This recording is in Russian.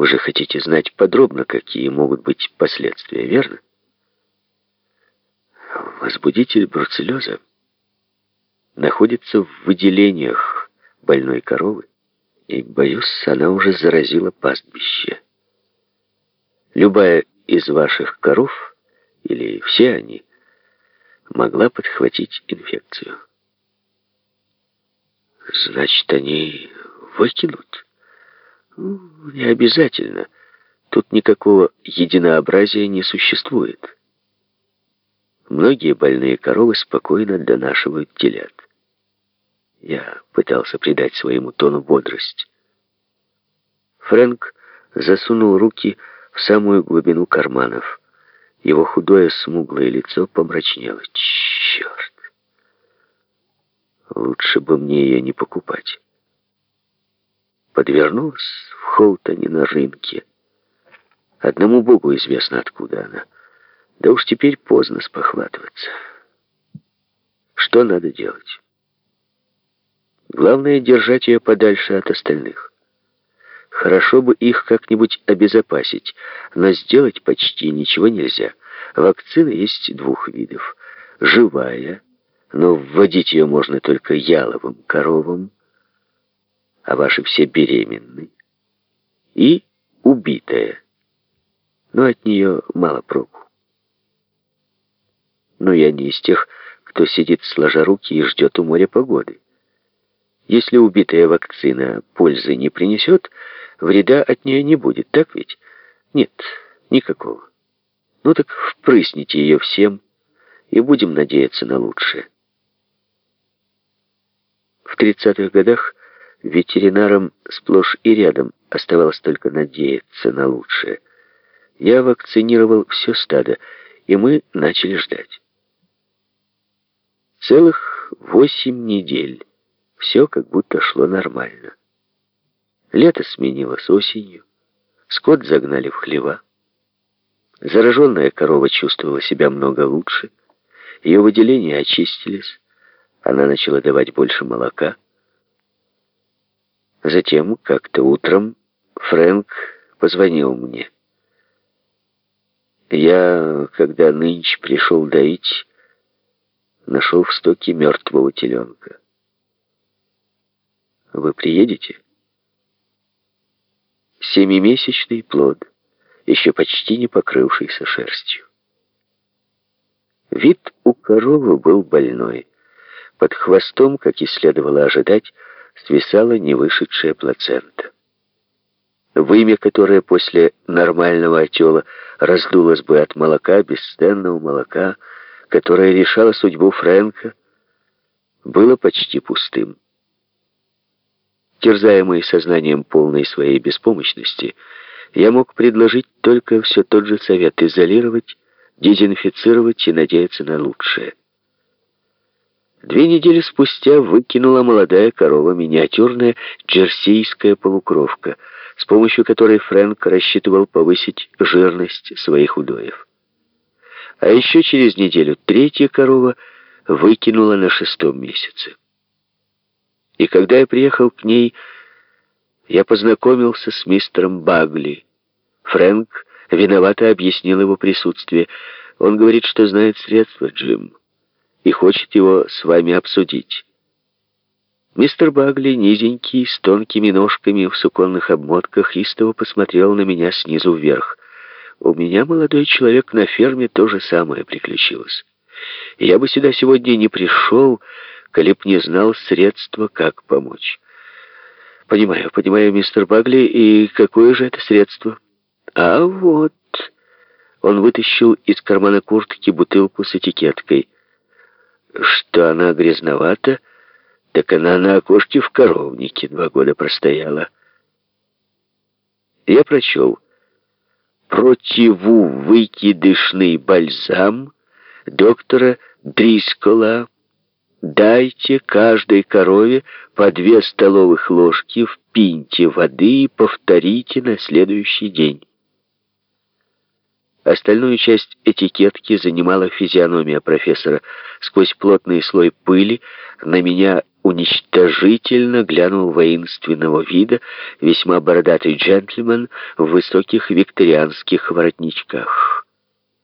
Вы же хотите знать подробно, какие могут быть последствия, верно? Возбудитель бруцеллеза находится в выделениях больной коровы, и, боюсь, она уже заразила пастбище. Любая из ваших коров, или все они, могла подхватить инфекцию. Значит, они выкинут? Ну, не обязательно. Тут никакого единообразия не существует. Многие больные коровы спокойно донашивают телят. Я пытался придать своему тону бодрость. Фрэнк засунул руки в самую глубину карманов. Его худое смуглое лицо помрачнело. Черт! Лучше бы мне ее не покупать. Подвернулась в Холтоне на рынке. Одному богу известно, откуда она. Да уж теперь поздно спохватываться. Что надо делать? Главное — держать ее подальше от остальных. Хорошо бы их как-нибудь обезопасить, но сделать почти ничего нельзя. Вакцина есть двух видов. Живая, но вводить ее можно только яловым коровам, а ваши все беременны. И убитая, но от нее мало проку. Но я не из тех, кто сидит сложа руки и ждет у моря погоды. Если убитая вакцина пользы не принесет, вреда от нее не будет, так ведь? Нет, никакого. Ну так впрысните ее всем, и будем надеяться на лучшее. В 30-х годах ветеринарам сплошь и рядом оставалось только надеяться на лучшее. Я вакцинировал все стадо, и мы начали ждать. Целых восемь недель. Все как будто шло нормально. Лето сменилось осенью. Скот загнали в хлева. Зараженная корова чувствовала себя много лучше. Ее выделения очистились. Она начала давать больше молока. Затем, как-то утром, Фрэнк позвонил мне. Я, когда нынче пришел доить, нашел в стоке мертвого теленка. Вы приедете? Семимесячный плод, еще почти не покрывшийся шерстью. Вид у коровы был больной. Под хвостом, как и следовало ожидать, свисала невышедшая плацента. Вымя, которое после нормального отела раздулось бы от молока, бесценного молока, которое решало судьбу Фрэнка, было почти пустым. Терзаемый сознанием полной своей беспомощности, я мог предложить только все тот же совет — изолировать, дезинфицировать и надеяться на лучшее. Две недели спустя выкинула молодая корова миниатюрная джерсийская полукровка, с помощью которой Фрэнк рассчитывал повысить жирность своих удоев. А еще через неделю третья корова выкинула на шестом месяце. И когда я приехал к ней, я познакомился с мистером Багли. Фрэнк виновато объяснил его присутствие. Он говорит, что знает средства, Джим, и хочет его с вами обсудить. Мистер Багли, низенький, с тонкими ножками в суконных обмотках, истово посмотрел на меня снизу вверх. У меня, молодой человек, на ферме то же самое приключилось. Я бы сюда сегодня не пришел, коли б не знал средства, как помочь. Понимаю, понимаю, мистер Багли, и какое же это средство? А вот... Он вытащил из кармана куртки бутылку с этикеткой. Что она грязновата, так она на окошке в коровнике два года простояла. Я прочел. Противувыкидышный бальзам доктора Дрискола Дайте каждой корове по две столовых ложки в пинте воды и повторите на следующий день. Остальную часть этикетки занимала физиономия профессора. Сквозь плотный слой пыли на меня уничтожительно глянул воинственного вида весьма бородатый джентльмен в высоких викторианских воротничках.